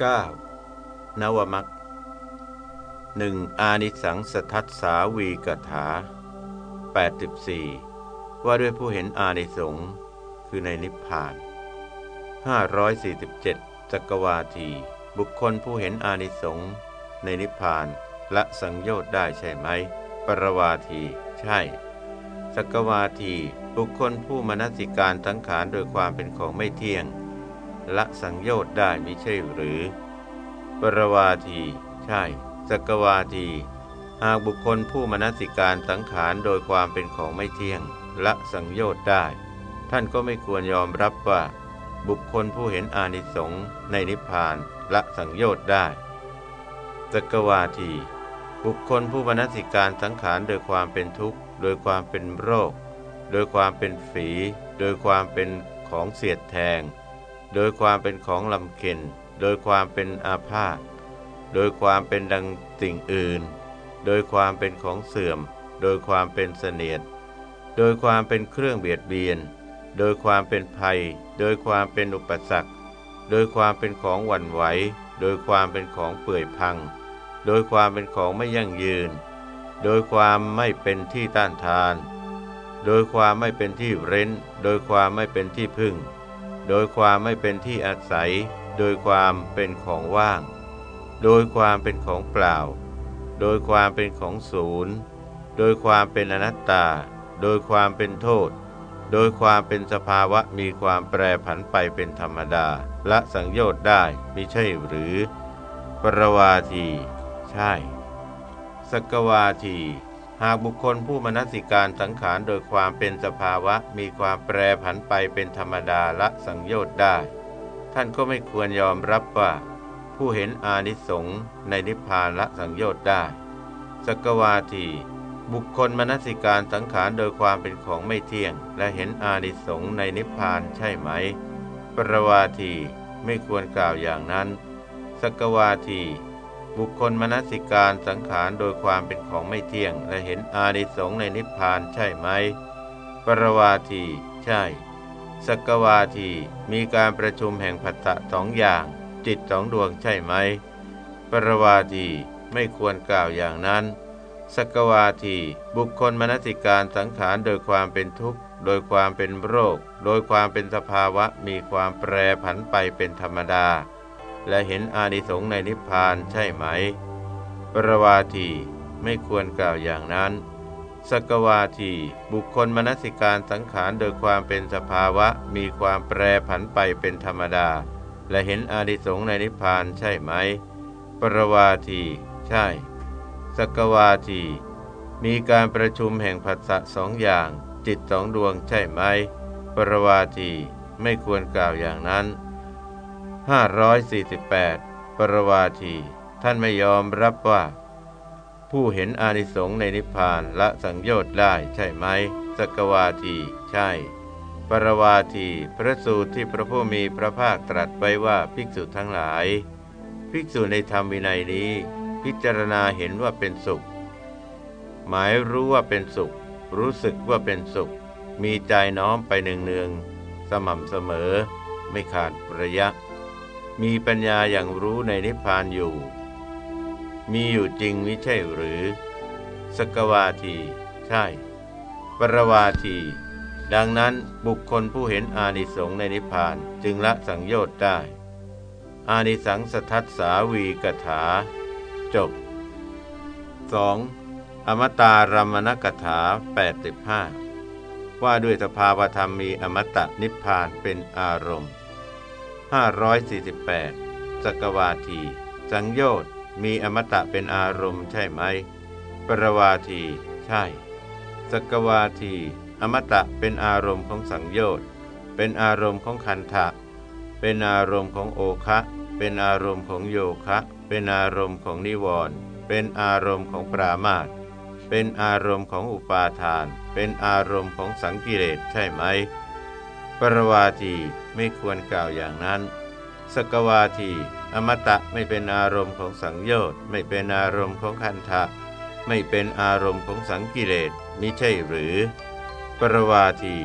9. นวมักหนึ่งอานิสังสทัสสาวีกถา 84 ว่าด้วยผู้เห็นอานิสงส์คือในนิพพาน 547จักวาที บุคคลผู้เห็นอานิสงส์ในนิพพานละสังโยชน์ได้ใช่ไหม ปรวาที ใช่สกวาที บุคคลผู้มนสิการทั้งขานโดยความเป็นของไม่เที่ยง ละสังโยชน์ได้ไมิใช่หรือ ปรวาที ใช่ สกวาที หากบุคคลผู้มนสิการสังขารโดยความเป็นของไม่เที่ยง ละสังโยชน์ได้ ท่านก็ไม่ควรยอมรับว่า บุคคลผู้เห็นอานิสงส์ในนิพพานละสังโยชน์ได้ สกวาที บุคคลผู้มนสิการสังขารโดยความเป็นทุกข์ โดยความเป็นโรค โดยความเป็นฝี โดยความเป็นของเสียดแทง โดยความเป็นของลำเค็นโดยความเป็นอาพาธโดยความเป็นดังสิ่งอื่น โดยความเป็นของเสื่อม โดยความเป็นเสนียด โดยความเป็นเครื่องเบียดเบียน โดยความเป็นภัย โดยความเป็นอุปสรรค โดยความเป็นของหวั่นไหว โดยความเป็นของเปื่อยพัง โดยความเป็นของไม่ยั่งยืน โดยความไม่เป็นที่ต้านทาน โดยความไม่เป็นที่เร้น โดยความไม่เป็นที่พึ่ง โดยความไม่เป็นที่อาศัย โดยความเป็นของว่าง โดยความเป็นของเปล่า โดยความเป็นของศูนย์โดยความเป็นอนัตตา โดยความเป็นโทษ โดยความเป็นสภาวะมีความแปรผันไปเป็นธรรมดา ละสังโยชน์ได้มิใช่หรือ ปรวาที ใช่ สกวาที หากบุคคลผู้มนสิการสังขารโดยความเป็นสภาวะมีความแปรผันไปเป็นธรรมดาละสังโยชน์ได้ ท่านก็ไม่ควรยอมรับว่า ผู้เห็นอานิสงส์ในนิพพานละสังโยชน์ได้ สกวาที บุคคลมนสิการสังขารโดยความเป็นของไม่เที่ยง และเห็นอานิสงส์ในนิพพานใช่ไหม ปรวาทีไม่ควรกล่าวอย่างนั้น สกวาที บุคคลมนสิการสังขารโดยความเป็นของไม่เที่ยง และเห็นอานิสงส์ในนิพพานใช่ไหม ปรวาทีใช่สกวาทีมีการประชุมแห่งผัสสะสองอย่าง จิตสองดวงใช่ไหม ปรวาทีไม่ควรกล่าวอย่างนั้นสกวาทีบุคคลมนสิการสังขารโดยความเป็นทุกข์ โดยความเป็นโรค โดยความเป็นสภาวะมีความแปรผันไปเป็นธรรมดา และเห็นอานิสงส์ในนิพพานใช่ไหม ปรวาทีไม่ควรกล่าวอย่างนั้น สกวาทีบุคคลมนสิการสังขารโดยความเป็นสภาวะมีความแปรผันไปเป็นธรรมดา และเห็นอานิสงส์ในนิพพานใช่ไหม ปรวาที ใช่ สกวาที มีการประชุมแห่งผัสสะสองอย่าง จิตสองดวงใช่ไหม ปรวาทีไม่ควรกล่าวอย่างนั้น 548 ปรวาที ท่านไม่ยอมรับว่า ผู้เห็นอานิสงส์ในนิพพานละสังโยชน์ได้ใช่ไหมสกวาที ใช่ ปรวาที พระสูตรที่พระผู้มีพระภาคตรัสไว้ว่าภิกษุทั้งหลาย ภิกษุในธรรมวินัยนี้ พิจารณาเห็นว่าเป็นสุข หมายรู้ว่าเป็นสุข รู้สึกว่าเป็นสุข มีใจน้อมไปเนืองๆสม่ำเสมอ ไม่ขาดระยะ มีปัญญาอย่างรู้ในนิพพานอยู่ มีอยู่จริงไม่ใช่หรือ สกวาที ใช่ ปรวาที ดังนั้นบุคคลผู้เห็นอานิสงส์ในนิพพานจึงละสังโยชน์ได้ อานิสังสทัสสาวีกถา จบ 2. อมตารมณกถา 85 ว่าด้วยสภาวธรรมมีอมตะนิพพานเป็นอารมณ์ 548สกวาที สังโยชน์มีอมตะเป็นอารมณ์ใช่ไหม ปรวาที ใช่สกวาที อมตะเป็นอารมณ์ของสังโยชน์ เป็นอารมณ์ของคันทะเป็นอารมณ์ของโอคะเป็นอารมณ์ของโยคะ เป็นอารมณ์ของนิวรณ์เป็นอารมณ์ของปรามาตเป็นอารมณ์ของอุปาทาน เป็นอารมณ์ของสังกิเลสใช่ไหม ปรวาทีไม่ควรกล่าวอย่างนั้น สกวาทีอมตะไม่เป็นอารมณ์ของสังโยชน์ไม่เป็นอารมณ์ของคันทะไม่เป็นอารมณ์ของสังกิเลสมิใช่หรือ ปรวาที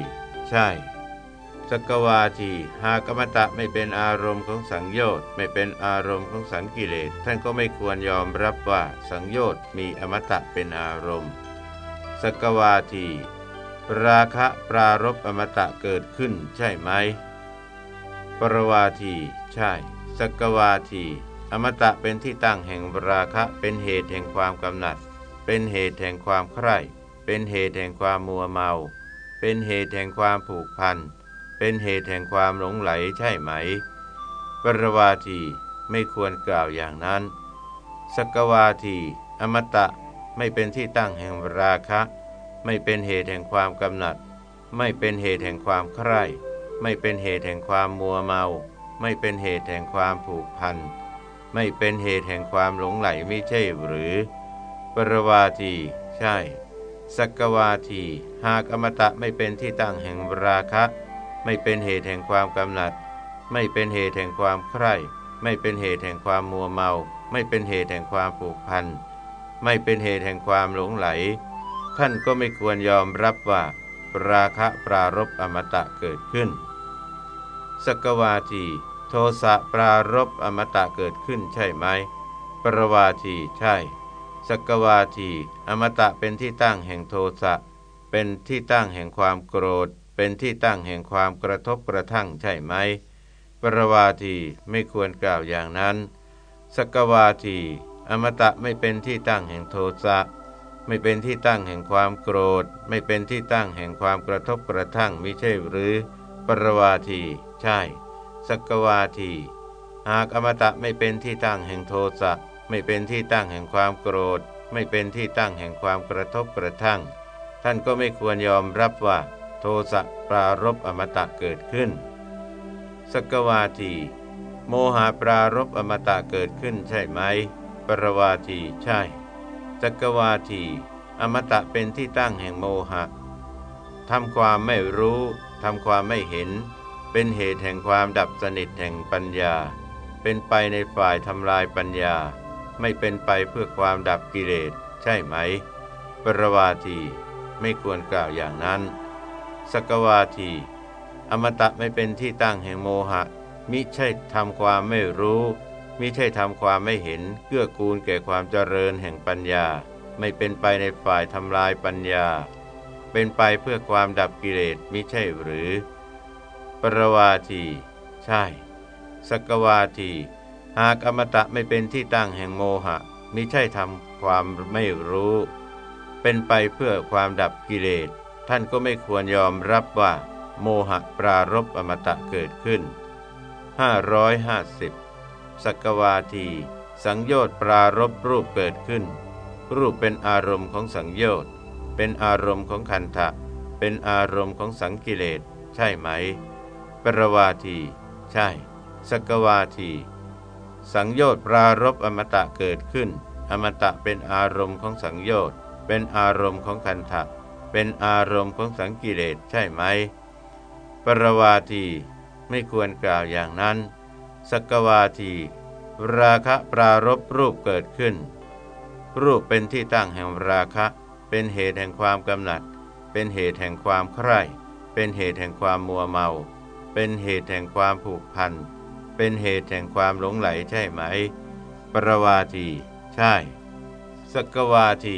ใช่สกวาทีหากอมตะไม่เป็นอารมณ์ของสังโยชน์ไม่เป็นอารมณ์ของสังกิเลสท่านก็ไม่ควรยอมรับว่าสังโยชน์มีอมตะเป็นอารมณ์สกวาที ราคะปรารบอมตะเกิดขึ้นใช่ไหม ปรวาทีใช่ สกวาที อมตะเป็นที่ตั้งแห่งราคะเป็นเหตุแห่งความกำหนัด เป็นเหตุแห่งความใคร่ เป็นเหตุแห่งความมัวเมา เป็นเหตุแห่งความผูกพัน เป็นเหตุแห่งความหลงไหลใช่ไหม ปรวาทีไม่ควรกล่าวอย่างนั้น สกวาที อมตะไม่เป็นที่ตั้งแห่งราคะ ไม่เป็นเหตุแห่งความกำหนัด ไม่เป็นเหตุแห่งความใคร่ ไม่เป็นเหตุแห่งความมัวเมา ไม่เป็นเหตุแห่งความผูกพัน ไม่เป็นเหตุแห่งความหลงไหลไม่ใช่หรือ ปรวาที ใช่ สักวาที หากอมตะไม่เป็นที่ตั้งแห่งราคะ ไม่เป็นเหตุแห่งความกำหนัด ไม่เป็นเหตุแห่งความใคร่ ไม่เป็นเหตุแห่งความมัวเมา ไม่เป็นเหตุแห่งความผูกพัน ไม่เป็นเหตุแห่งความหลงไหล ท่านก็ไม่ควรยอมรับว่า ราคะปรารบอมตะเกิดขึ้น สกวาที โทสะปรารบอมตะเกิดขึ้นใช่ไหม ปรวาทีใช่ สกวาที อมตะเป็นที่ตั้งแห่งโทสะ เป็นที่ตั้งแห่งความโกรธ เป็นที่ตั้งแห่งความกระทบกระทั่งใช่ไหม ปรวาทีไม่ควรกล่าวอย่างนั้น สกวาที อมตะไม่เป็นที่ตั้งแห่งโทสะ ไม่เป็นที่ตั้งแห่งความโกรธ ไม่เป็นที่ตั้งแห่งความกระทบกระทั่งมิใช่หรือ ปรวาที ใช่ สกวาที หากอมตะไม่เป็นที่ตั้งแห่งโทสะไม่เป็นที่ตั้งแห่งความโกรธ ไม่เป็นที่ตั้งแห่งความกระทบกระทั่ง ท่านก็ไม่ควรยอมรับว่า โทสะปรารบอมตะเกิดขึ้น สกวาที โมหะปรารบอมตะเกิดขึ้นใช่ไหม ปรวาทีใช่ สกวาที อมตะเป็นที่ตั้งแห่งโมหะทำความไม่รู้ทำความไม่เห็น เป็นเหตุแห่งความดับสนิทแห่งปัญญา เป็นไปในฝ่ายทำลายปัญญา ไม่เป็นไปเพื่อความดับกิเลส ใช่ไหม ปรวาทีไม่ควรกล่าวอย่างนั้น สกวาที อมตะไม่เป็นที่ตั้งแห่งโมหะ มิใช่ทำความไม่รู้ มิใช่ทำความไม่เห็นเกื้อกูลแก่ความเจริญแห่งปัญญา ไม่เป็นไปในฝ่ายทำลายปัญญา เป็นไปเพื่อความดับกิเลสมิใช่หรือ ปรวาที ใช่ สกวาที หากอมตะไม่เป็นที่ตั้งแห่งโมหะมิใช่ทำความไม่รู้ เป็นไปเพื่อความดับกิเลส ท่านก็ไม่ควรยอมรับว่า โมหะปรารบอมตะเกิดขึ้น 550 สักวาที สังโยชน์ปรารบรูปเกิดขึ้น รูปเป็นอารมณ์ของสังโยชน์เป็นอารมณ์ของคันทะเป็นอารมณ์ของสังกิเลสใช่ไหม ปรวาที ใช่ สกวาที สังโยชน์ปรารบอมตะเกิดขึ้น อมตะเป็นอารมณ์ของสังโยชน์เป็นอารมณ์ของคันทะเป็นอารมณ์ของสังกิเลสใช่ไหม ปรวาที ไม่ควรกล่าวอย่างนั้น สกวาที ราคะปรารบรูปเกิดขึ้น รูปเป็นที่ตั้งแห่งราคะ เป็นเหตุแห่งความกำหนัด เป็นเหตุแห่งความใคร่ เป็นเหตุแห่งความมัวเมา เป็นเหตุแห่งความผูกพัน เป็นเหตุแห่งความหลงไหลใช่ไหม ปรวาที ใช่ สกวาที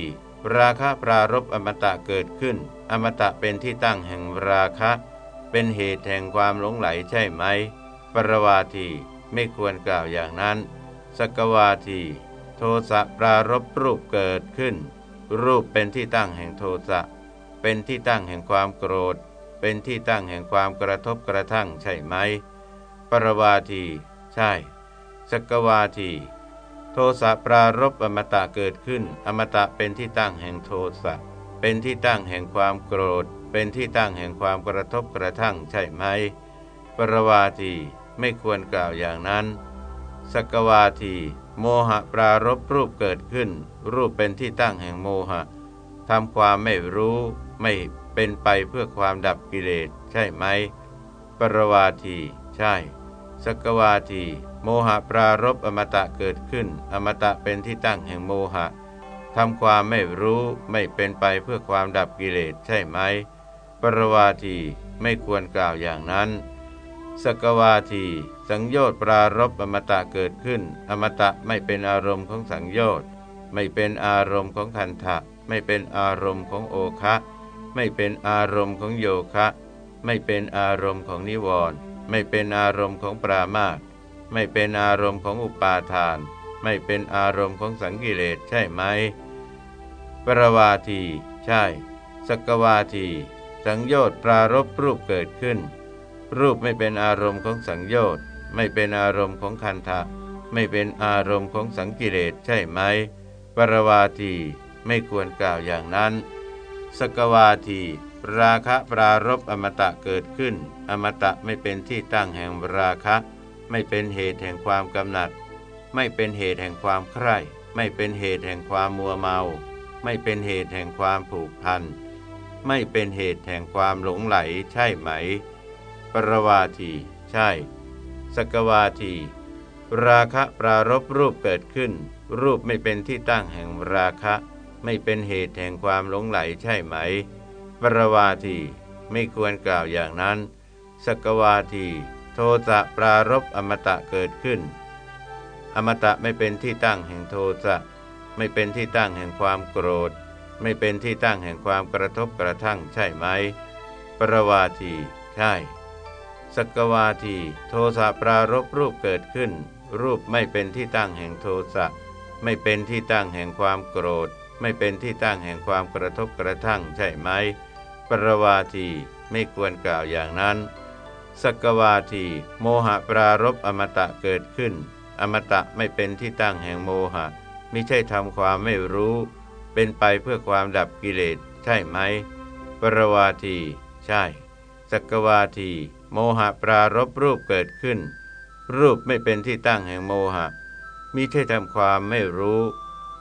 ราคะปรารบอมตะเกิดขึ้น อมตะเป็นที่ตั้งแห่งราคะ เป็นเหตุแห่งความหลงไหลใช่ไหมปรวาที ไม่ควรกล่าวอย่างนั้น สกวาที โทสะปรารบรูปเกิดขึ้น รูปเป็นที่ตั้งแห่งโทสะ เป็นที่ตั้งแห่งความโกรธ เป็นที่ตั้งแห่งความกระทบกระทั่งใช่ไหม ปรวาที ใช่ สกวาที โทสะปรารบอมตะเกิดขึ้น อมตะเป็นที่ตั้งแห่งโทสะ เป็นที่ตั้งแห่งความโกรธ เป็นที่ตั้งแห่งความกระทบกระทั่งใช่ไหม ปรวาที ไม่ควรกล่าวอย่างนั้นสกวาที โมหะปรารบรูปเกิดขึ้น รูปเป็นที่ตั้งแห่งโมหะทำความไม่รู้ไม่เป็นไปเพื่อความดับกิเลสใช่ไหม ปรวาที ใช่สกวาที โมหะปรารบอมตะเกิดขึ้น อมตะเป็นที่ตั้งแห่งโมหะทำความไม่รู้ไม่เป็นไปเพื่อความดับกิเลสใช่ไหมปปรวาทีไม่ควรกล่าวอย่างนั้น สกวาที สังโยชน์ปรารบอมตะเกิดขึ้น อมตะไม่เป็นอารมณ์ของสังโยชน์ ไม่เป็นอารมณ์ของคันทะไม่เป็นอารมณ์ของโอคะ ไม่เป็นอารมณ์ของโยคะ ไม่เป็นอารมณ์ของนิวรณ์ไม่เป็นอารมณ์ของปรามาตไม่เป็นอารมณ์ของอุปาทาน ไม่เป็นอารมณ์ของสังกิเลสใช่ไหม ปรวาที ใช่ สกวาที สังโยชน์ปรารบรูปเกิดขึ้น รูปไม่เป็นอารมณ์ของสังโยชน์ ไม่เป็นอารมณ์ของคันทะไม่เป็นอารมณ์ของสังกิเลสใช่ไหม ปรวาทีไม่ควรกล่าวอย่างนั้น สกวาที ราคะปรารบอมตะเกิดขึ้น อมตะไม่เป็นที่ตั้งแห่งราคะ ไม่เป็นเหตุแห่งความกำหนัด ไม่เป็นเหตุแห่งความใคร่ ไม่เป็นเหตุแห่งความมัวเมา ไม่เป็นเหตุแห่งความผูกพัน ไม่เป็นเหตุแห่งความหลงไหลใช่ไหม ปรวาที ใช่ สกวาที ราคะปรารบรูปเกิดขึ้น รูปไม่เป็นที่ตั้งแห่งราคะ ไม่เป็นเหตุแห่งความหลงไหลใช่ไหม ปรวาที ไม่ควรกล่าวอย่างนั้น สกวาที โทสะปรารบอมตะเกิดขึ้น อมตะไม่เป็นที่ตั้งแห่งโทสะไม่เป็นที่ตั้งแห่งความโกรธ ไม่เป็นที่ตั้งแห่งความกระทบกระทั่งใช่ไหม ปรวาที ใช่ สกวาทีโทสะปรารบรูปเกิดขึ้น รูปไม่เป็นที่ตั้งแห่งโทสะไม่เป็นที่ตั้งแห่งความโกรธ ไม่เป็นที่ตั้งแห่งความกระทบกระทั่งใช่ไหม ปรวาทีไม่ควรกล่าวอย่างนั้น สกวาที โมหะปรารบอมตะเกิดขึ้น อมตะไม่เป็นที่ตั้งแห่งโมหะม่ใช่ทำความไม่รู้ เป็นไปเพื่อความดับกิเลสใช่ไหม ปรวาที ใช่ สกวาที โมหะปรารบรูปเกิดขึ้น รูปไม่เป็นที่ตั้งแห่งโมหะ มิใช่ทำความไม่รู้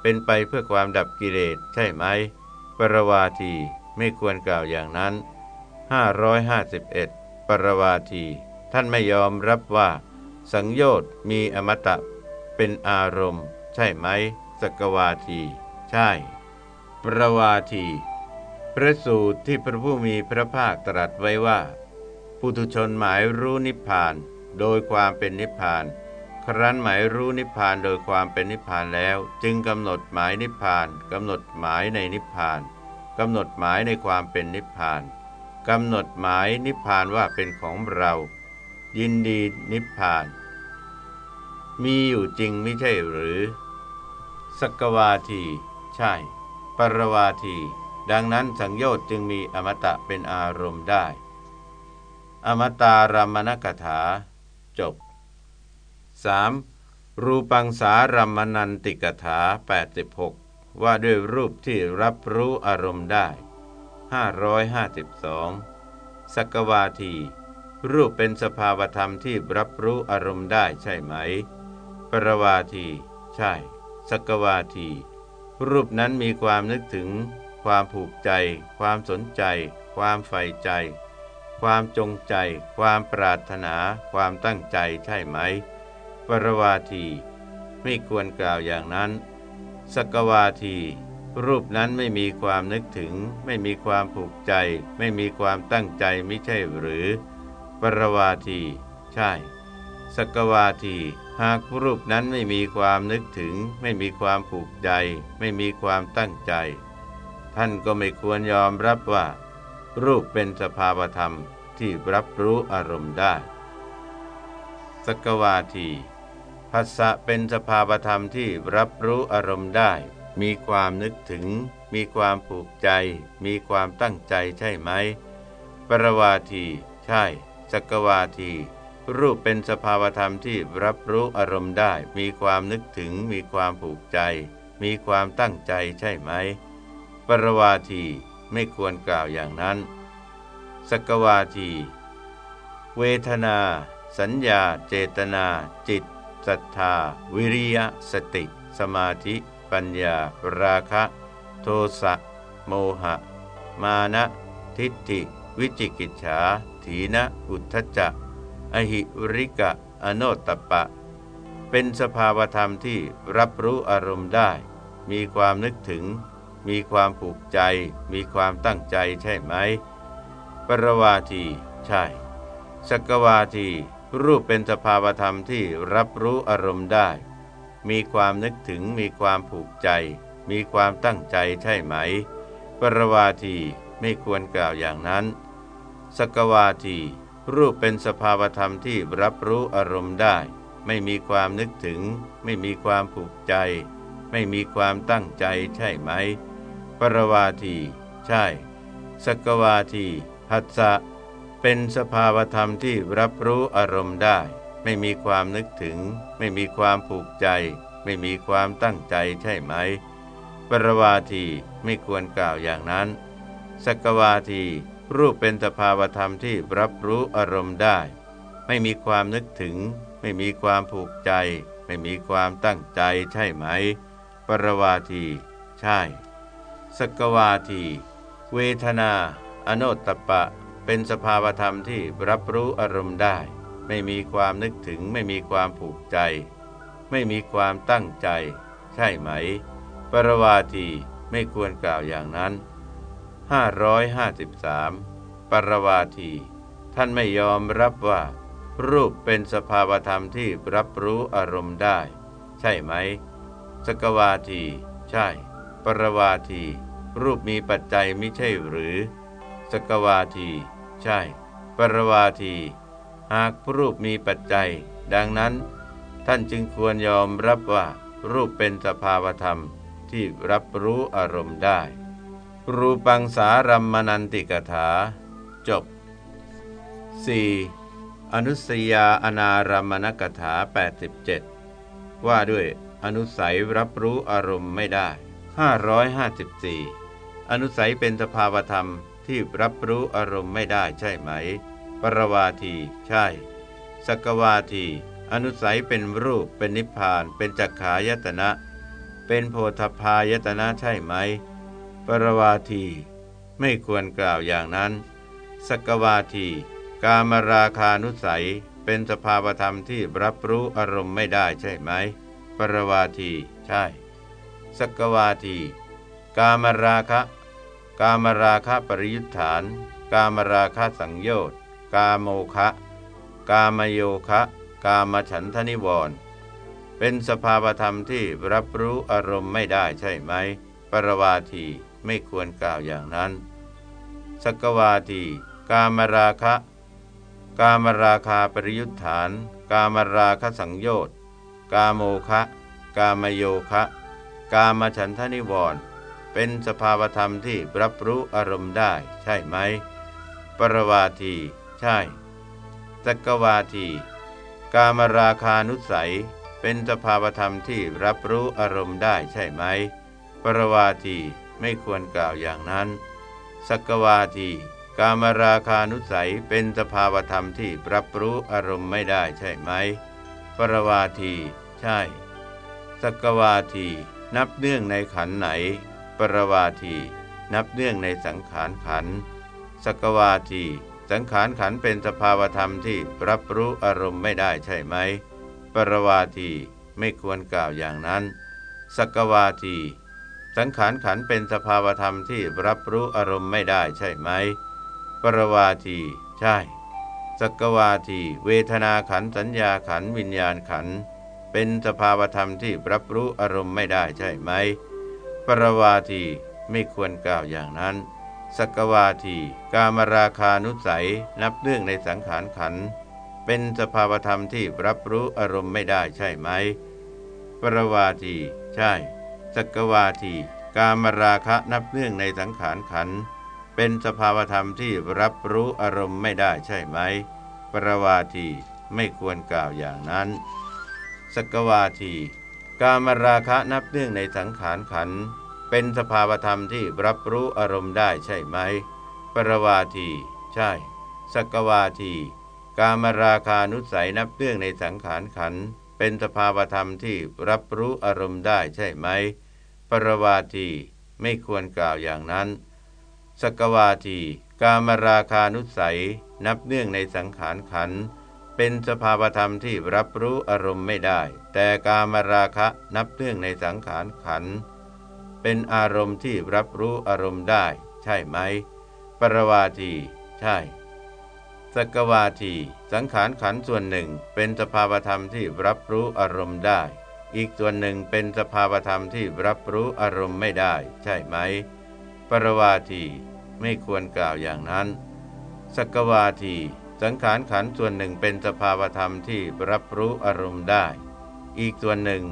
เป็นไปเพื่อความดับกิเลสใช่ไหม ปรวาทีไม่ควรกล่าวอย่างนั้น 551 ปรวาที ท่านไม่ยอมรับว่า สังโยชน์มีอมตะ เป็นอารมณ์ ใช่ไหม สกวาที ใช่ ปรวาที พระสูตรที่พระผู้มีพระภาคตรัสไว้ว่า ปุถุชนหมายรู้นิพพาน โดยความเป็นนิพพาน ครั้นหมายรู้นิพพานโดยความเป็นนิพพานแล้ว จึงกำหนดหมายนิพพานกำหนดหมายในนิพพานกำหนดหมายในความเป็นนิพพานกำหนดหมายนิพพานว่าเป็นของเรา ยินดีนิพพาน มีอยู่จริงไม่ใช่หรือสกวาที ใช่ ปรวาที ดังนั้นสังโยชน์จึงมีอมตะเป็นอารมณ์ได้ อมตารมณกถา จบ 3. รูปังสารมมนันติกถา 86 ว่าด้วยรูปที่รับรู้อารมณ์ได้ 552สักวาที รูปเป็นสภาวธรรมที่รับรู้อารมณ์ได้ใช่ไหม ปรวาที ใช่สักวาที รูปนั้นมีความนึกถึง ความผูกใจ ความสนใจ ความใฝ่ใจ ความจงใจ ความปรารถนา ความตั้งใจใช่ไหม ปรวาที ไม่ควรกล่าวอย่างนั้น สกวาที รูปนั้นไม่มีความนึกถึง ไม่มีความผูกใจ ไม่มีความตั้งใจไม่ใช่หรือ ปรวาที ใช่สกวาที หากรูปนั้นไม่มีความนึกถึง ไม่มีความผูกใจ ไม่มีความตั้งใจ ท่านก็ไม่ควรยอมรับว่า รูปเป็นสภาวธรรมที่รับรู้อารมณ์ได้ สกวาทีผัสสะเป็นสภาวธรรมที่รับรู้อารมณ์ได้ มีความนึกถึง มีความผูกใจ มีความตั้งใจใช่ไหม ปรวาที ใช่ สกวาที รูปเป็นสภาวธรรมที่รับรู้อารมณ์ได้ มีความนึกถึง มีความผูกใจ มีความตั้งใจใช่ไหม ปรวาที ไม่ควรกล่าวอย่างนั้น สกวาที เวทนา สัญญา เจตนา จิตศรัทธา วิริยะ สติ สมาธิ ปัญญา ราคะ โทสะ โมหะ มานะ ทิฏฐิ วิจิกิจฉา ถีนะ อุทธจักอหิริกะ อโนตปะ เป็นสภาวธรรมที่รับรู้อารมณ์ได้ มีความนึกถึง มีความผูกใจ มีความตั้งใจใช่ไหม ปรวาที ใช่ สกวาที รูปเป็นสภาวธรรมที่รับรู้อารมณ์ได้ มีความนึกถึง มีความผูกใจ มีความตั้งใจใช่ไหม ปรวาทีไม่ควรกล่าวอย่างนั้น สกวาที รูปเป็นสภาวธรรมที่รับรู้อารมณ์ได้ ไม่มีความนึกถึง ไม่มีความผูกใจ ไม่มีความตั้งใจใช่ไหม ปรวาที ใช่ สกวาทีหัสสะเป็นสภาวธรรมที่รับรู้อารมณ์ได้ ไม่มีความนึกถึง ไม่มีความผูกใจ ไม่มีความตั้งใจใช่ไหม ปรวาทีไม่ควรกล่าวอย่างนั้น สกวาที รูปเป็นสภาวธรรมที่รับรู้อารมณ์ได้ ไม่มีความนึกถึง ไม่มีความผูกใจ ไม่มีความตั้งใจใช่ไหม ปรวาที ใช่ สกวาที เวทนา อโนตตปะ เป็นสภาวธรรมที่รับรู้อารมณ์ได้ ไม่มีความนึกถึง ไม่มีความผูกใจ ไม่มีความตั้งใจ ใช่ไหม ปรวาทีไม่ควรกล่าวอย่างนั้น 553 ปรวาที ท่านไม่ยอมรับว่า รูปเป็นสภาวธรรมที่รับรู้อารมณ์ได้ ใช่ไหม สกวาที ใช่ ปรวาที รูปมีปัจจัยไม่ใช่หรือ สกวาที ใช่ ปรวาที หากรูปมีปัจจัย ดังนั้น ท่านจึงควรยอมรับว่า รูปเป็นสภาวธรรมที่รับรู้อารมณ์ได้ รูปังสารัมมนันติกถา จบ 4. อนุสยาอนารามณกถา 87 ว่าด้วยอนุสัยรับรู้อารมณ์ไม่ได้ 554 อนุสัยเป็นสภาวธรรมที่รับรู้อารมณ์ไม่ได้ใช่ไหม ปรวาที ใช่ สกวาที อนุสัยเป็นรูป เป็นนิพพาน เป็นจักขายตนะ เป็นโพธพายตนะใช่ไหม ปรวาที ไม่ควรกล่าวอย่างนั้น สกวาที กามราคานุสัย เป็นสภาวธรรมที่รับรู้อารมณ์ไม่ได้ใช่ไหม ปรวาที ใช่ สกวาที กามราคะ กามราคะปริยุทธาน กามราคะสังโยชน์ กาโมคะ กามโยคะ กามฉันทนิวรณ์เป็นสภาวธรรมที่รับรู้อารมณ์ไม่ได้ใช่ไหม ปรวาทีไม่ควรกล่าวอย่างนั้น สกวาที กามราคะ กามราคาปริยุทธาน กามราคะสังโยชน์ กาโมคะ กามโยคะ กามฉันทนิวรณ์เป็นสภาวธรรมที่รับรู้อารมณ์ได้ใช่ไหม ปรวาที ใช่สกวาที กามราคานุสัย เป็นสภาวธรรมที่รับรู้อารมณ์ได้ใช่ไหม ปรวาทีไม่ควรกล่าวอย่างนั้นสกวาที กามราคานุสัยเป็นสภาวธรรมที่รับรู้อารมณ์ไม่ได้ใช่ไหม ปรวาที ใช่สกวาที นับเนื่องในขันไหน ปรวาทีนับเนื่องในสังขารขันสกวาทีสังขารขันเป็นสภาวธรรมที่รับรู้อารมณ์ไม่ได้ใช่ไหม ปรวาทีไม่ควรกล่าวอย่างนั้น สกวาที สังขารขันเป็นสภาวธรรมที่รับรู้อารมณ์ไม่ได้ใช่ไหม ปรวาที ใช่ สกวาที เวทนาขันสัญญาขันวิญญาณขัน เป็นสภาวธรรมที่รับรู้อารมณ์ไม่ได้ใช่ไหม ปรวาทีไม่ควรกล่าวอย่างนั้น สกวาที กามราคานุสัยนับเนื่องในสังขารขัน เป็นสภาวธรรมที่รับรู้อารมณ์ไม่ได้ใช่ไหม ปรวาที ใช่ สกวาที กามราคะนับเนื่องในสังขารขัน เป็นสภาวธรรมที่รับรู้อารมณ์ไม่ได้ใช่ไหม ปรวาที ไม่ควรกล่าวอย่างนั้น สกวาที กามราคะนับเนื่องในสังขารขัน เป็นสภาวธรรมที่รับรู้อารมณ์ได้ใช่ไหม ปรวาที ใช่ สกวาที กามราคานุสัยนับเนื่องในสังขารขัน เป็นสภาวธรรมที่รับรู้อารมณ์ได้ใช่ไหม ปรวาที ไม่ควรกล่าวอย่างนั้น สกวาที กามราคานุสัยนับเนื่องในสังขารขัน เป็นสภาวธรรมที่รับรู้อารมณ์ไม่ได้ แต่กามราคะนับเนื่องในสังขารขัน เป็นอารมณ์ที่รับรู้อารมณ์ได้ ใช่ไหม ปรวาที ใช่สกวาที สังขารขันส่วนหนึ่ง เป็นสภาวธรรมที่รับรู้อารมณ์ได้ อีกส่วนหนึ่งเป็นสภาวธรรมที่รับรู้อารมณ์ไม่ได้ ใช่ไหม ปรวาที ไม่ควรกล่าวอย่างนั้นสกวาที สังขารขันส่วนหนึ่งเป็นสภาวธรรมที่รับรู้อารมณ์ได้ อีกส่วนหนึ่ง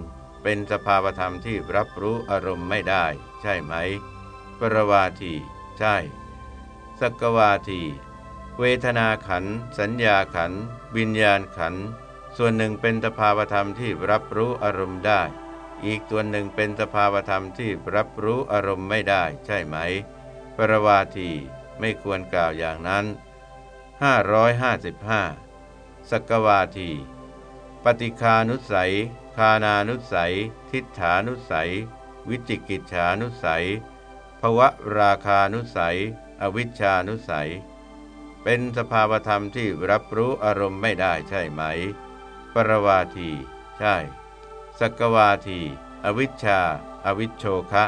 เป็นสภาวธรรมที่รับรู้อารมณ์ไม่ได้ ใช่ไหม ปรวาที ใช่สกวาที เวทนาขัน สัญญาขัน วิญญาณขัน ส่วนหนึ่งเป็นสภาวธรรมที่รับรู้อารมณ์ได้ อีกส่วนหนึ่งเป็นสภาวธรรมที่รับรู้อารมณ์ไม่ได้ ใช่ไหม ปรวาที ไม่ควรกล่าวอย่างนั้น 555สกวาที ปฏิคานุสัย คานานุสัย ทิฏฐานุสัย วิจิกิจฉานุสัยภวะราคานุสัย อวิชชานุสัย เป็นสภาวธรรมที่รับรู้อารมณ์ไม่ได้ใช่ไหม ปรวาที ใช่ สกวาที อวิชชา อวิชโชคะ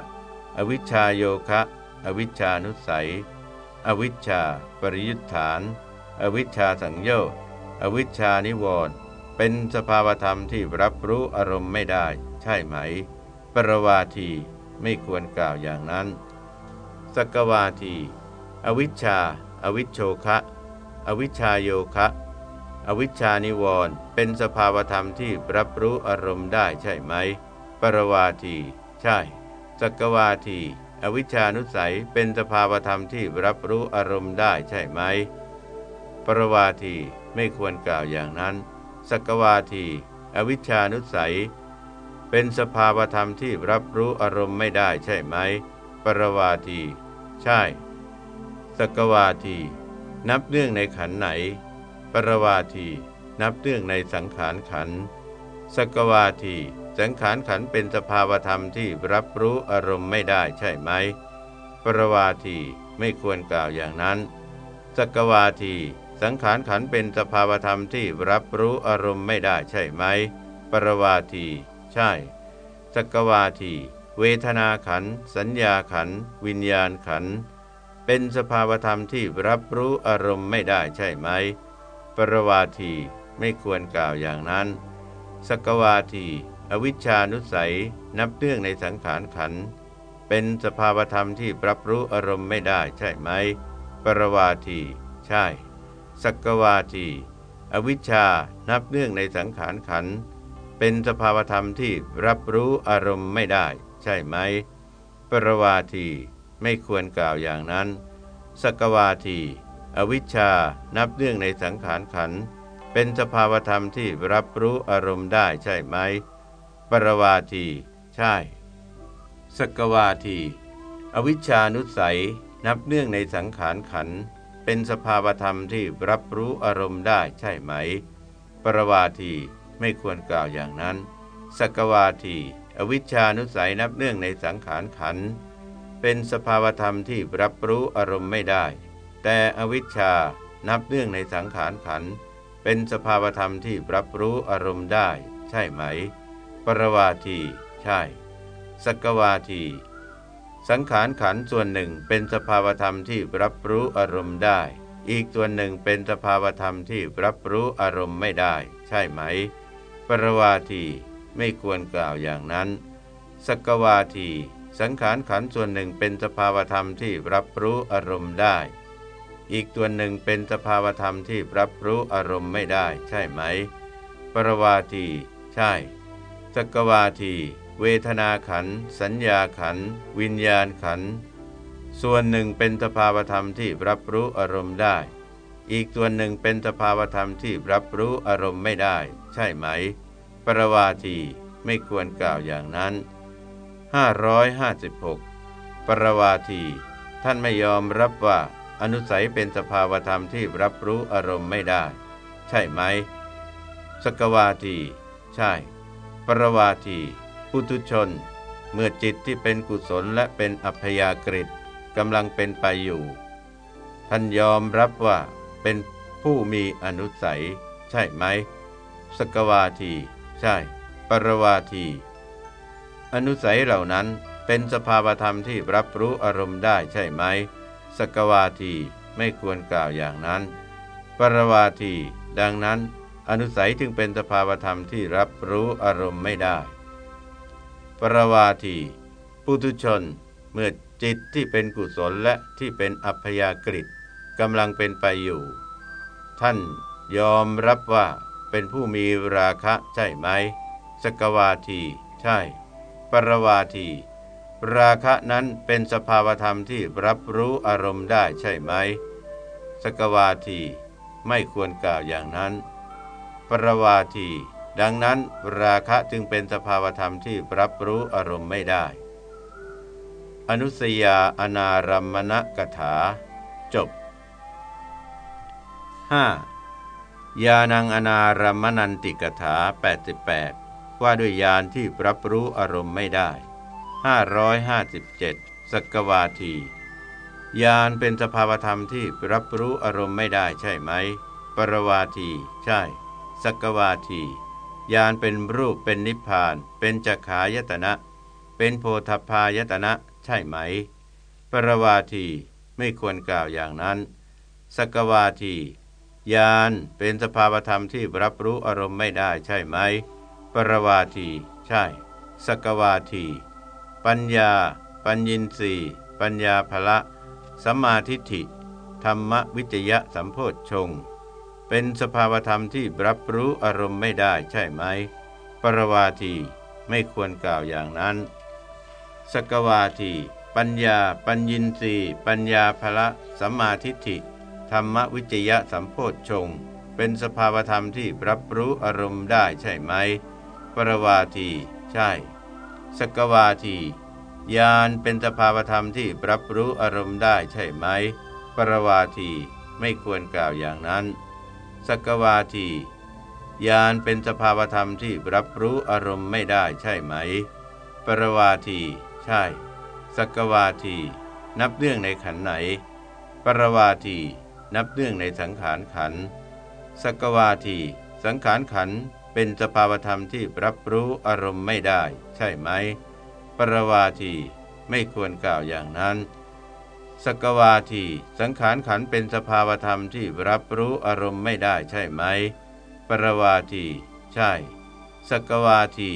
อวิชชาโยคะ อวิชชานุสัย อวิชชา ปริยุทธาน อวิชชาสังโยชน์อวิชชานิวรณ์เป็นสภาวธรรมที่รับรู้อารมณ์ไม่ได้ ใช่ไหม ปรวาทีไม่ควรกล่าวอย่างนั้น สกวาที อวิชชา อวิชโชคะ อวิชชาโยคะ อวิชชานิวรณ์เป็นสภาวธรรมที่รับรู้อารมณ์ได้ใช่ไหม ปรวาที ใช่สกวาที อวิชชานุสัยเป็นสภาวธรรมที่รับรู้อารมณ์ได้ใช่ไหม ปรวาทีไม่ควรกล่าวอย่างนั้นสกวาที อวิชานุสัย เป็นสภาวธรรมที่รับรู้อารมณ์ไม่ได้ใช่ไหม ปรวาที ใช่สกวาที นับเนื่องในขันไหน ปรวาที นับเนื่องในสังขารขันสกวาที สังขารขันเป็นสภาวธรรมที่รับรู้อารมณ์ไม่ได้ใช่ไหม ปรวาทีไม่ควรกล่าวอย่างนั้นสกวาที สังขารขันเป็นสภาวธรรมที่รับรู้อารมณ์ไม่ได้ใช่ไหม ปรวาที ใช่ สกวาที เวทนาขัน สัญญาขัน วิญญาณขัน เป็นสภาวธรรมที่รับรู้อารมณ์ไม่ได้ใช่ไหม ปรวาที ไม่ควรกล่าวอย่างนั้น สกวาที อวิชชานุสัย นับเนื่องในสังขารขัน เป็นสภาวธรรมที่รับรู้อารมณ์ไม่ได้ใช่ไหม ปรวาที ใช่ สักวาทีอวิชชานับเนื่องในสังขารขัน เป็นสภาวธรรมที่รับรู้อารมณ์ไม่ได้ ใช่ไหม ปรวาทีไม่ควรกล่าวอย่างนั้น สักวาที อวิชชานับเนื่องในสังขารขัน เป็นสภาวธรรมที่รับรู้อารมณ์ได้ใช่ไหม ปรวาที ใช่ สกวาที อวิชชานุสัยนับเนื่องในสังขารขัน เป็นสภาวธรรมที่รับรู้อารมณ์ได้ใช่ไหม ปรวาทีไม่ควรกล่าวอย่างนั้น สกวาที อวิชานุสัยนับเนื่องในสังขารขัน เป็นสภาวธรรมที่รับรู้อารมณ์ไม่ได้ แต่อวิชชานับเนื่องในสังขารขัน เป็นสภาวธรรมที่รับรู้อารมณ์ได้ ใช่ไหม ปรวาที ใช่ สกวาที สังขารขันส่วนหนึ่งเป็นสภาวธรรมที่รับรู้อารมณ์ได้ อีกส่วนหนึ่งเป็นสภาวธรรมที่รับรู้อารมณ์ไม่ได้ ใช่ไหม ปรวาทีไม่ควรกล่าวอย่างนั้น สกวาทีสังขารขันส่วนหนึ่งเป็นสภาวธรรมที่รับรู้อารมณ์ได้ อีกตัวหนึ่งเป็นสภาวธรรมที่รับรู้อารมณ์ไม่ได้ ใช่ไหม ปรวาที ใช่สกวาที เวทนาขัน สัญญาขัน วิญญาณขัน ส่วนหนึ่งเป็นสภาวธรรมที่รับรู้อารมณ์ได้ อีกส่วนหนึ่งเป็นสภาวธรรมที่รับรู้อารมณ์ไม่ได้ ใช่ไหม ปรวาทีไม่ควรกล่าวอย่างนั้น 556 ปรวาที ท่านไม่ยอมรับว่า อนุสัยเป็นสภาวธรรมที่รับรู้อารมณ์ไม่ได้ ใช่ไหม สกวาที ใช่ ปรวาที ปุถุชน เมื่อจิตที่เป็นกุศลและเป็นอัพยากฤิกำลังเป็นไปอยู่ ท่านยอมรับว่าเป็นผู้มีอนุสัย ใช่ไหม สกวาที ใช่ ปรวาที อนุสัยเหล่านั้นเป็นสภาวธรรมที่รับรู้อารมณ์ได้ใช่ไหม สกวาทีไม่ควรกล่าวอย่างนั้น ปรวาที ดังนั้น อนุสัยจึงเป็นสภาวธรรมที่รับรู้อารมณ์ไม่ได้ ปรวาทีปุถุชน เมื่อจิตที่เป็นกุศลและที่เป็นอัพยากฤิกำลังเป็นไปอยู่ ท่านยอมรับว่าเป็นผู้มีราคะใช่ไหม สกวาที ใช่ ปรวาที ราคะนั้นเป็นสภาวธรรมที่รับรู้อารมณ์ได้ใช่ไหม สกวาที ไม่ควรกล่าวอย่างนั้น ปรวาที ดังนั้นราคะจึงเป็นสภาวธรรมที่รับรู้อารมณ์ไม่ได้ อนุสยาอนารมณกถา จบ 5. ยานังอนารมมนันติกถา 88 ว่าด้วยยานที่รับรู้อารมณ์ไม่ได้ 557 สกวาที ยานเป็นสภาวธรรมที่รับรู้อารมณ์ไม่ได้ใช่ไหม ปรวาที ใช่ สกวาที ยานเป็นรูปเป็นนิพพาน เป็นจักขายตนะ เป็นโพธพายตนะ ใช่ไหม ปรวาทีไม่ควรกล่าวอย่างนั้น สกวาทีญาณเป็นสภาวธรรมที่รับรู้อารมณ์ไม่ได้ใช่ไหม ปรวาที ใช่ สกวาที ปัญญา ปัญญินสีปัญญาภละสัมมาทิฏฐิ ธรรมวิจยะสัมโพธชง เป็นสภาวธรรมที่รับรู้อารมณ์ไม่ได้ใช่ไหม ปรวาทีไม่ควรกล่าวอย่างนั้น สกวาที ปัญญา ปัญญินสีปัญญาภละสัมมาทิฏฐิ ธรรมวิจยะสัมโพธชงเป็นสภาวธรรมที่รับรู้อารมณ์ได้ใช่ไหม ปรวาที ใช่ สกวาทีญาณเป็นสภาวธรรมที่รับรู้อารมณ์ได้ใช่ไหม ปรวาที ไม่ควรกล่าวอย่างนั้น สกวาทีญาณเป็นสภาวธรรมที่รับรู้อารมณ์ไม่ได้ใช่ไหม ปรวาที ใช่ สกวาที นับเรื่องในขันไหน ปรวาที นับเนื่องในสังขารขัน สกวาที สังขารขันเป็นสภาวธรรมที่รับรู้อารมณ์ไม่ได้ ใช่ไหม ปรวาที ไม่ควรกล่าวอย่างนั้น สกวาทีสังขารขันเป็นสภาวธรรมที่รับรู้อารมณ์ไม่ได้ใช่ไหม ปรวาทีใช่สกวาที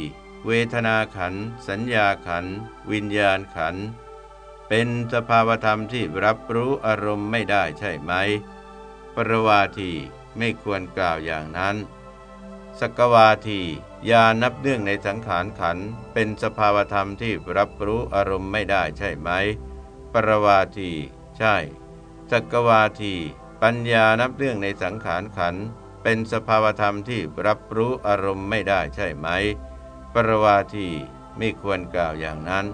เวทนาขัน สัญญาขัน วิญญาณขัน เป็นสภาวธรรมที่รับรู้อารมณ์ไม่ได้ใช่ไหม ปรวาทีไม่ควรกล่าวอย่างนั้นสกวาทียานับเนื่องในสังขารขัน เป็นสภาวธรรมที่รับรู้อารมณ์ไม่ได้ใช่ไหม ปรวาที ใช่สกวาที ปัญญานับเนื่องในสังขารขัน เป็นสภาวธรรมที่รับรู้อารมณ์ไม่ได้ใช่ไหม ปรวาทีไม่ควรกล่าวอย่างนั้น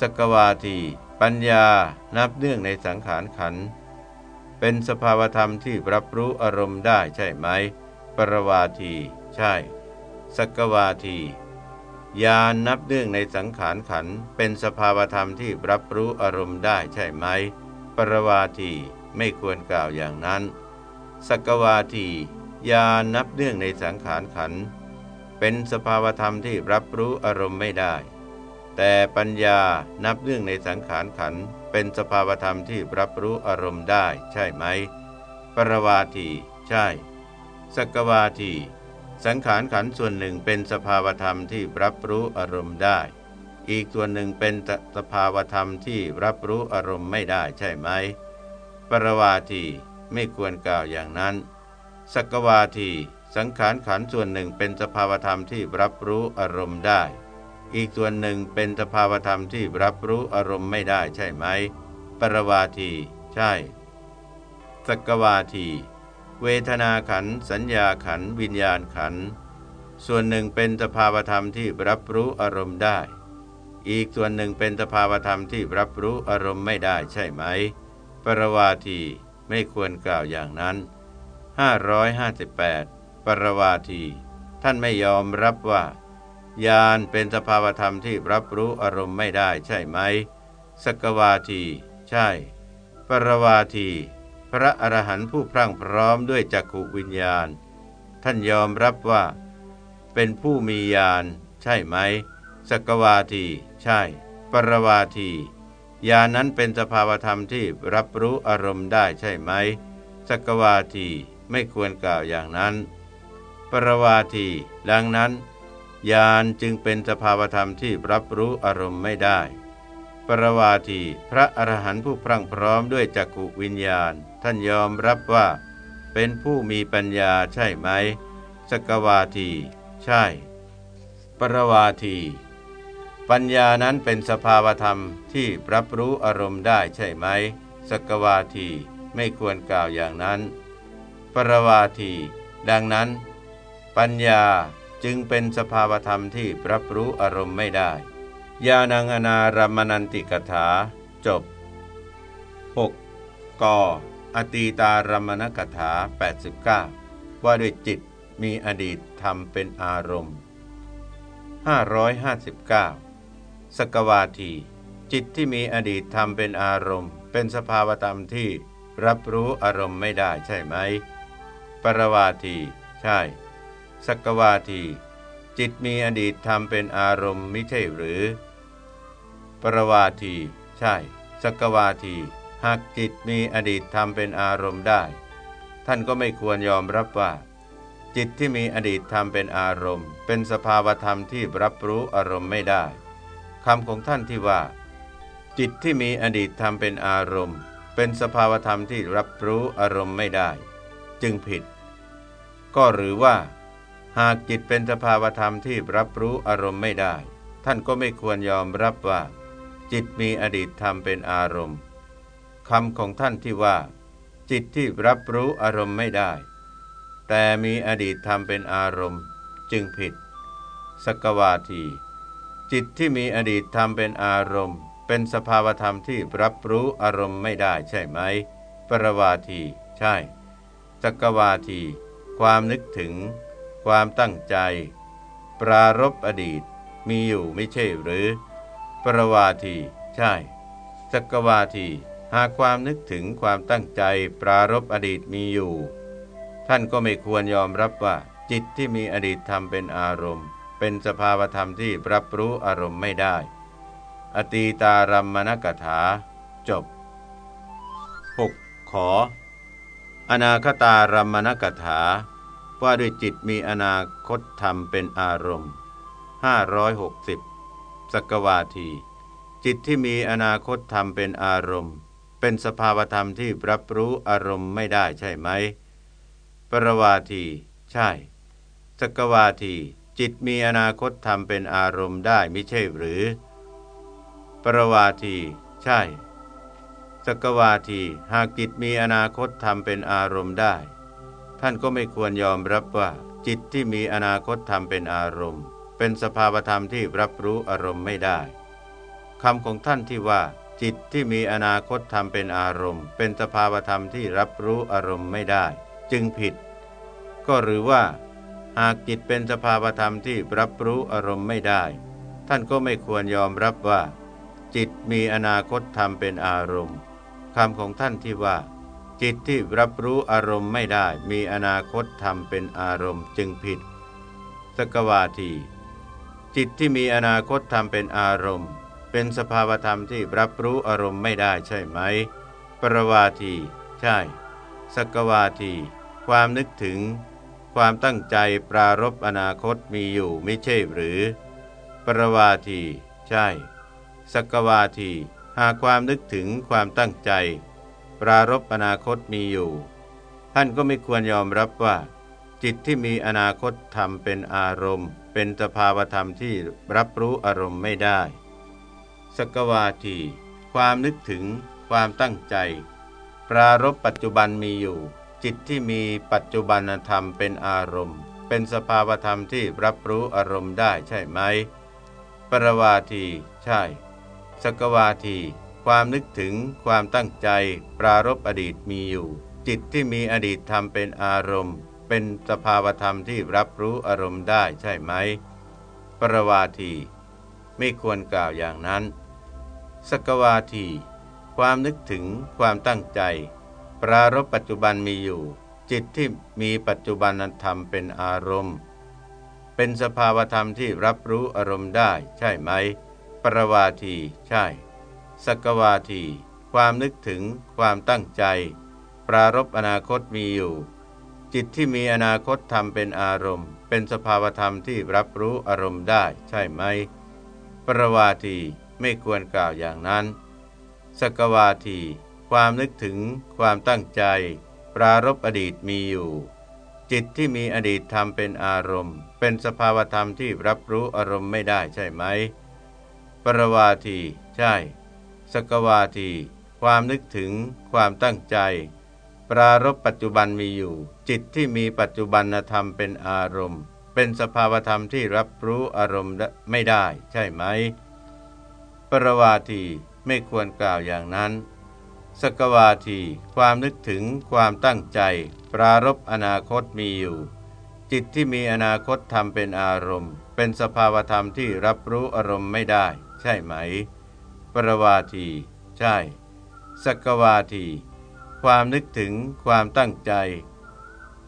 สกวาที ปัญญานับเนื่องในสังขารขัน เป็นสภาวธรรมที่รับรู้อารมณ์ได้ใช่ไหม ปรวาที ใช่สกวาที ญาณนับเนื่องในสังขารขันเป็นสภาวธรรมที่รับรู้อารมณ์ได้ใช่ไหม ปรวาทีไม่ควรกล่าวอย่างนั้นสกวาทีญาณนับเนื่องในสังขารขันเป็นสภาวธรรมที่รับรู้อารมณ์ไม่ได้ แต่ปัญญานับเนื่องในสังขารขันเป็นสภาวธรรมที่รับรู้อารมณ์ได้ใช่ไหม ปรวาทีใช่สกวาที สังขารขันส่วนหนึ่งเป็นสภาวธรรมที่รับรู้อารมณ์ได้ อีกส่วนหนึ่งเป็นสภาวธรรมที่รับรู้อารมณ์ไม่ได้ใช่ไหม ปรวาทีไม่ควรกล่าวอย่างนั้นสกวาทีสังขารขันส่วนหนึ่งเป็นสภาวธรรมที่รับรู้อารมณ์ได้ อีกส่วนหนึ่งเป็นสภาวธรรมที่รับรู้อารมณ์ไม่ได้ใช่ไหม ปรวาที ใช่สกวาที เวทนาขัน สัญญาขัน วิญญาณขัน ส่วนหนึ่งเป็นสภาวธรรมที่รับรู้อารมณ์ได้ อีกส่วนหนึ่งเป็นสภาวธรรมที่รับรู้อารมณ์ไม่ได้ใช่ไหม ปรวาทีไม่ควรกล่าวอย่างนั้น 558 ปรวาที ท่านไม่ยอมรับว่า ญาณเป็นสภาวธรรมที่รับรู้อารมณ์ไม่ได้ใช่ไหมสกวาที ใช่ ปรวาที ระอรหันต์ผู้พรั่งพร้อมด้วยจักขุวิญญาณ ท่านยอมรับว่า เป็นผู้มีญาณใช่ไหมสกวาที ใช่ ปรวาทีญาณนั้นเป็นสภาวธรรมที่รับรู้อารมณ์ได้ใช่ไหมสกวาทีไม่ควรกล่าวอย่างนั้น ปรวาทีดังนั้นญาณจึงเป็นสภาวธรรมที่รับรู้อารมณ์ไม่ได้ ปรวาทีพระอรหันต์ผู้พรั่งพร้อมด้วยจักขุวิญญาณ ท่านยอมรับว่า เป็นผู้มีปัญญาใช่ไหม สกวาที ใช่ ปรวาที ปัญญานั้นเป็นสภาวธรรมที่รับรู้อารมณ์ได้ใช่ไหม สกวาทีไม่ควรกล่าวอย่างนั้น ปรวาที ดังนั้น ปัญญาจึงเป็นสภาวธรรมที่รับรู้อารมณ์ไม่ได้ ยานังอนารามนันติกถา จบ 6. กอตีตารมณกถา 89 ว่าด้วยจิตมีอดีตธรรมเป็นอารมณ์ 559 สกวาที จิตที่มีอดีตธรรมเป็นอารมณ์ เป็นสภาวธรรมที่รับรู้อารมณ์ไม่ได้ใช่ไหม ปรวาที ใช่ สกวาที จิตมีอดีตธรรมเป็นอารมณ์ไม่ใช่หรือ ปรวาที ใช่ สกวาที หากจิตมีอดีตธรรมเป็นอารมณ์ได้ ท่านก็ไม่ควรยอมรับว่า จิตที่มีอดีตธรรมเป็นอารมณ์ เป็นสภาวธรรมที่รับรู้อารมณ์ไม่ได้คำของท่านที่ว่า จิตที่มีอดีตธรรมเป็นอารมณ์ เป็นสภาวธรรมที่รับรู้อารมณ์ไม่ได้ จึงผิด ก็หรือว่า หากจิตเป็นสภาวธรรมที่รับรู้อารมณ์ไม่ได้ ท่านก็ไม่ควรยอมรับว่า จิตมีอดีตธรรมเป็นอารมณ์คำของท่านที่ว่า จิตที่รับรู้อารมณ์ไม่ได้ แต่มีอดีตธรรมเป็นอารมณ์ จึงผิด สกวาที จิตที่มีอดีตธรรมเป็นอารมณ์ เป็นสภาวธรรมที่รับรู้อารมณ์ไม่ได้ใช่ไหม ปรวาที ใช่สกวาที ความนึกถึง ความตั้งใจ ปรารบอดีตมีอยู่ไม่ใช่หรือ ปรวาที ใช่ สักวาที หากความนึกถึงความตั้งใจปรารบอดีตมีอยู่ ท่านก็ไม่ควรยอมรับว่า จิตที่มีอดีตธรรมเป็นอารมณ์ เป็นสภาวธรรมที่รับรู้อารมณ์ไม่ได้ อตีตารัมมณกถา จบ 6. ขอ อนาคตารัมมณกถา ว่าด้วยจิตมีอนาคตธรรมเป็นอารมณ์ 560 สกวาที จิตที่มีอนาคตธรรมเป็นอารมณ์ เป็นสภาวธรรมที่รับรู้อารมณ์ไม่ได้ใช่ไหม ปรวาที ใช่ สกวาที จิตมีอนาคตธรรมเป็นอารมณ์ได้ไม่ใช่หรือ ปรวาที ใช่สกวาทีหากจิตมีอนาคตธรรมเป็นอารมณ์ได้ ท่านก็ไม่ควรยอมรับว่า จิตที่มีอนาคตธรรมเป็นอารมณ์ เป็นสภาวธรรมที่รับรู้อารมณ์ไม่ได้คำของท่านที่ว่า จิตที่มีอนาคตธรรมเป็นอารมณ์ เป็นสภาวธรรมที่รับรู้อารมณ์ไม่ได้ จึงผิด ก็หรือว่า หากจิตเป็นสภาวธรรมที่รับรู้อารมณ์ไม่ได้ ท่านก็ไม่ควรยอมรับว่า จิตมีอนาคตธรรมเป็นอารมณ์คำของท่านที่ว่า จิตที่รับรู้อารมณ์ไม่ได้ มีอนาคตธรรมเป็นอารมณ์จึงผิด สกวาที จิตที่มีอนาคตธรรมเป็นอารมณ์ เป็นสภาวธรรมที่รับรู้อารมณ์ไม่ได้ใช่ไหม ปรวาที ใช่ สกวาที ความนึกถึง ความตั้งใจปรารบอนาคตมีอยู่ไม่ใช่หรือ ปรวาที ใช่ สกวาที หากความนึกถึงความตั้งใจ ปรารบอนาคตมีอยู่ ท่านก็ไม่ควรยอมรับว่า จิตที่มีอนาคตธรรมเป็นอารมณ์ เป็นสภาวธรรมที่รับรู้อารมณ์ไม่ได้ สกวาที ความนึกถึง ความตั้งใจ ปรารบปัจจุบันมีอยู่ จิตที่มีปัจจุบันธรรมเป็นอารมณ์ เป็นสภาวธรรมที่รับรู้อารมณ์ได้ใช่ไหม ปรวาที ใช่ สกวาที ความนึกถึง ความตั้งใจ ปรารบอดีตมีอยู่ จิตที่มีอดีตธรรมเป็นอารมณ์ เป็นสภาวธรรมที่รับรู้อารมณ์ได้ใช่ไหม ปรวาทีไม่ควรกล่าวอย่างนั้น สกวาที ความนึกถึงความตั้งใจ ปรารบปัจจุบันมีอยู่ จิตที่มีปัจจุบันธรรมเป็นอารมณ์ เป็นสภาวธรรมที่รับรู้อารมณ์ได้ใช่ไหม ปรวาทีใช่ สกวาที ความนึกถึงความตั้งใจ ปรารบอนาคตมีอยู่ จิตที่มีอนาคตธรรมเป็นอารมณ์ เป็นสภาวธรรมที่รับรู้อารมณ์ได้ใช่ไหม ปรวาทีไม่ควรกล่าวอย่างนั้น สกวาที ความนึกถึง ความตั้งใจ ปรารบอดีตมีอยู่ จิตที่มีอดีตธรรมเป็นอารมณ์ เป็นสภาวธรรมที่รับรู้อารมณ์ไม่ได้ใช่ไหม ปรวาที ใช่ สกวาที ความนึกถึง ความตั้งใจ ปรารบปัจจุบันมีอยู่ จิตที่มีปัจจุบันธรรมเป็นอารมณ์ เป็นสภาวธรรมที่รับรู้อารมณ์ไม่ได้ ใช่ไหม ปรวาทีไม่ควรกล่าวอย่างนั้น สกวาที ความนึกถึงความตั้งใจ ปรารบอนาคตมีอยู่ จิตที่มีอนาคตธรรมเป็นอารมณ์ เป็นสภาวธรรมที่รับรู้อารมณ์ไม่ได้ ใช่ไหม ปรวาที ใช่ สกวาที ความนึกถึงความตั้งใจ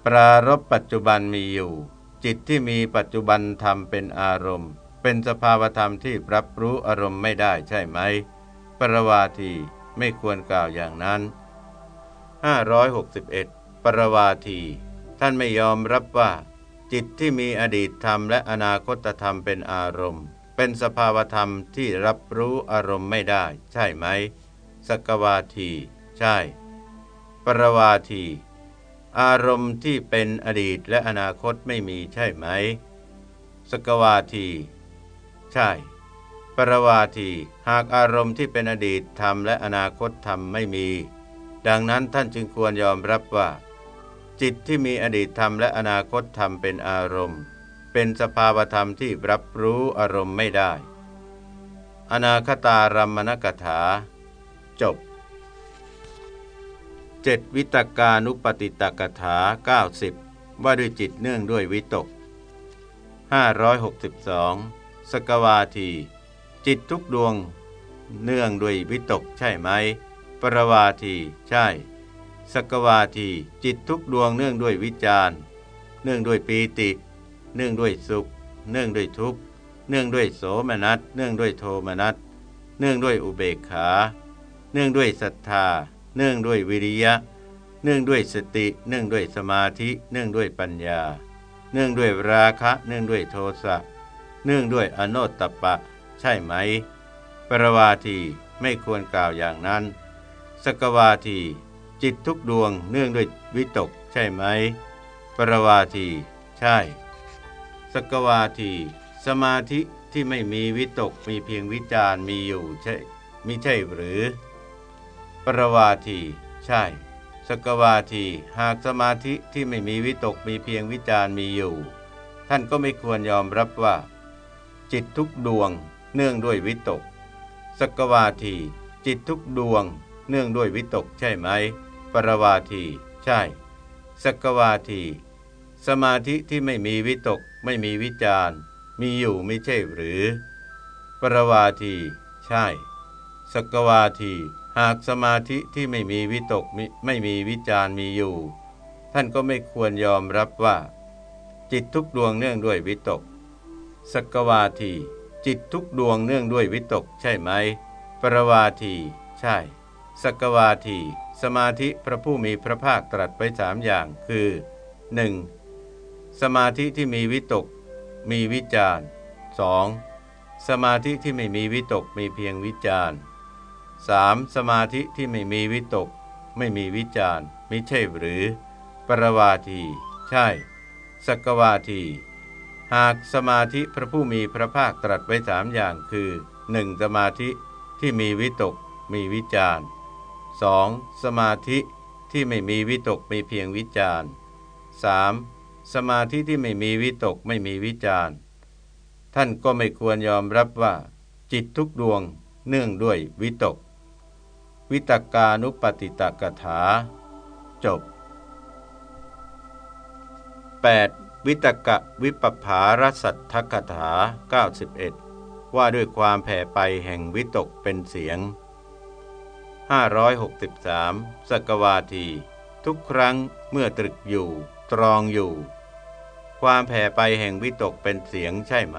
ปรารบปัจจุบันมีอยู่ จิตที่มีปัจจุบันธรรมเป็นอารมณ์ เป็นสภาวธรรมที่รับรู้อารมณ์ไม่ได้ใช่ไหม ปรวาทีไม่ควรกล่าวอย่างนั้น 561 ปรวาที ท่านไม่ยอมรับว่า จิตที่มีอดีตธรรมและอนาคตธรรมเป็นอารมณ์ เป็นสภาวธรรมที่รับรู้อารมณ์ไม่ได้ ใช่ไหมสกวาที ใช่ ปรวาที อารมณ์ที่เป็นอดีตและอนาคตไม่มีใช่ไหม สกวาที ใช่ ปรวาที หากอารมณ์ที่เป็นอดีตธรรมและอนาคตธรรมไม่มี ดังนั้นท่านจึงควรยอมรับว่า จิตที่มีอดีตธรรมและอนาคตธรรมเป็นอารมณ์ เป็นสภาวธรรมที่รับรู้อารมณ์ไม่ได้ อนาคตารัมมณกถา จบ เจ็ดวิตกานุปติตกถา 90 ว่าด้วยจิตเนื่องด้วยวิตก 562 สกวาที จิตทุกดวง เนื่องด้วยวิตกใช่ไหม ปรวาทีใช่ สกวาที จิตทุกดวงเนื่องด้วยวิจารเนื่องด้วยปีติ เนื่องด้วยสุข เนื่องด้วยทุกข์เนื่องด้วยโสมนัส เนื่องด้วยโทมนัส เนื่องด้วยอุเบกขา เนื่องด้วยศรัทธา เนื่องด้วยวิริยะ เนื่องด้วยสติ เนื่องด้วยสมาธิ เนื่องด้วยปัญญา เนื่องด้วยราคะ เนื่องด้วยโทสะ เนื่องด้วยอโนตตปะ ใช่ไหม ปรวาทีไม่ควรกล่าวอย่างนั้น สกวาที จิตทุกดวง เนื่องด้วยวิตก ใช่ไหม ปรวาที ใช่ สกวาที สมาธิที่ไม่มีวิตกมีเพียงวิจารมีอยู่ใช่มิใช่หรือ รวาที ใช่ สกวาที หากสมาธิที่ไม่มีวิตกมีเพียงวิจารมีอยู่ ท่านก็ไม่ควรยอมรับว่า จิตทุกดวง เนื่องด้วยวิตก สกวาที จิตทุกดวง เนื่องด้วยวิตกใช่ไหม ปรวาที ใช่ สกวาที สมาธิที่ไม่มีวิตกไม่มีวิจารมีอยู่ไม่ใช่หรือ ปรวาที ใช่ สกวาที หากสมาธิที่ไม่มีวิตกไม่มีวิจารมีอยู่ ท่านก็ไม่ควรยอมรับว่า จิตทุกดวงเนื่องด้วยวิตก สกวาที จิตทุกดวงเนื่องด้วยวิตก ใช่ไหม ปรวาที ใช่ สกวาที สมาธิพระผู้มีพระภาคตรัสไว้สามอย่างคือ 1. สมาธิที่มีวิตก มีวิจาร 2. สมาธิที่ไม่มีวิตกมีเพียงวิจาร 3. สมาธิที่ไม่มีวิตก ไม่มีวิจารมิใช่หรือ ปรวาที ใช่สกวาที หากสมาธิพระผู้มีพระภาคตรัสไว้สามอย่างคือ 1. สมาธิที่มีวิตก มีวิจาร 2. สมาธิที่ไม่มีวิตกมีเพียงวิจาร 3. สมาธิที่ไม่มีวิตกไม่มีวิจารท่านก็ไม่ควรยอมรับว่า จิตทุกดวงเนื่องด้วยวิตก วิตกานุปติตกถา จบ 8. วิตกะวิปภารสัทธกถา 91 ว่าด้วยความแผ่ไปแห่งวิตกเป็นเสียง 563 สกวาที ทุกครั้งเมื่อตรึกอยู่ ตรองอยู่ ความแผ่ไปแห่งวิตกเป็นเสียงใช่ไหม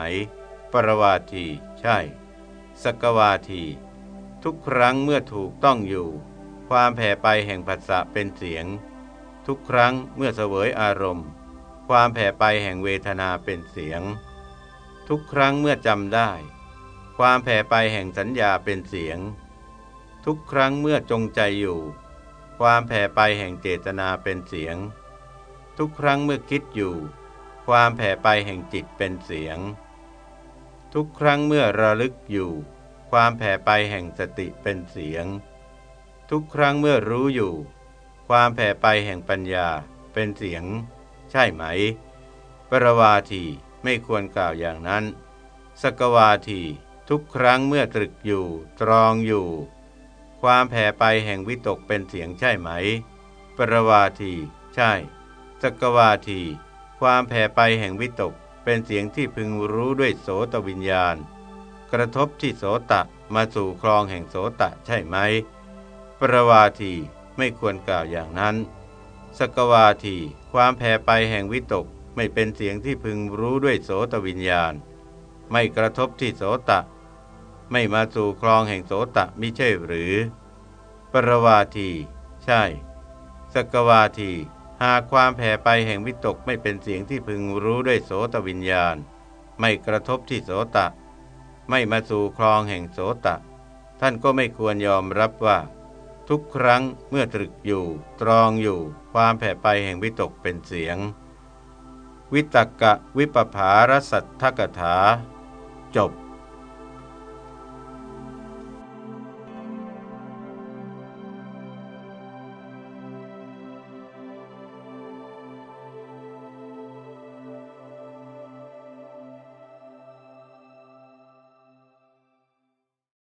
ปรวาที ใช่ สกวาที ทุกครั้งเมื่อถูกต้องอยู่ ความแผ่ไปแห่งผัสสะเป็นเสียง ทุกครั้งเมื่อเสวยอารมณ์ ความแผ่ไปแห่งเวทนาเป็นเสียง ทุกครั้งเมื่อจำได้ ความแผ่ไปแห่งสัญญาเป็นเสียง ทุกครั้งเมื่อจงใจอยู่ ความแผ่ไปแห่งเจตนาเป็นเสียง ทุกครั้งเมื่อคิดอยู่ ความแผ่ไปแห่งจิตเป็นเสียง ทุกครั้งเมื่อระลึกอยู่ ความแผ่ไปแห่งสติเป็นเสียง ทุกครั้งเมื่อรู้อยู่ ความแผ่ไปแห่งปัญญาเป็นเสียง ใช่ไหม ปรวาทีไม่ควรกล่าวอย่างนั้น สกวาทีทุกครั้งเมื่อตรึกอยู่ ตรองอยู่ ความแผ่ไปแห่งวิตกเป็นเสียงใช่ไหม ปรวาที ใช่ สกวาที ความแผ่ไปแห่งวิตกเป็นเสียงที่พึงรู้ด้วยโสตวิญญาณ กระทบที่โสตะมาสู่คลองแห่งโสตะใช่ไหม ปรวาทีไม่ควรกล่าวอย่างนั้น สกวาทีความแผ่ไปแห่งวิตกไม่เป็นเสียงที่พึงรู้ด้วยโสตวิญญาณ ไม่กระทบที่โสตะ ไม่มาสู่คลองแห่งโสตะมิใช่หรือ ปรวาที ใช่ สกวาทีหากความแผ่ไปแห่งวิตกไม่เป็นเสียงที่พึงรู้ด้วยโสตวิญญาณ ไม่กระทบที่โสตะ ไม่มาสู่คลองแห่งโสตะ ท่านก็ไม่ควรยอมรับว่า ทุกครั้งเมื่อตรึกอยู่ ตรองอยู่ ความแผ่ไปแห่งวิตกเป็นเสียง วิตกะวิปภารสัทธกถา จบ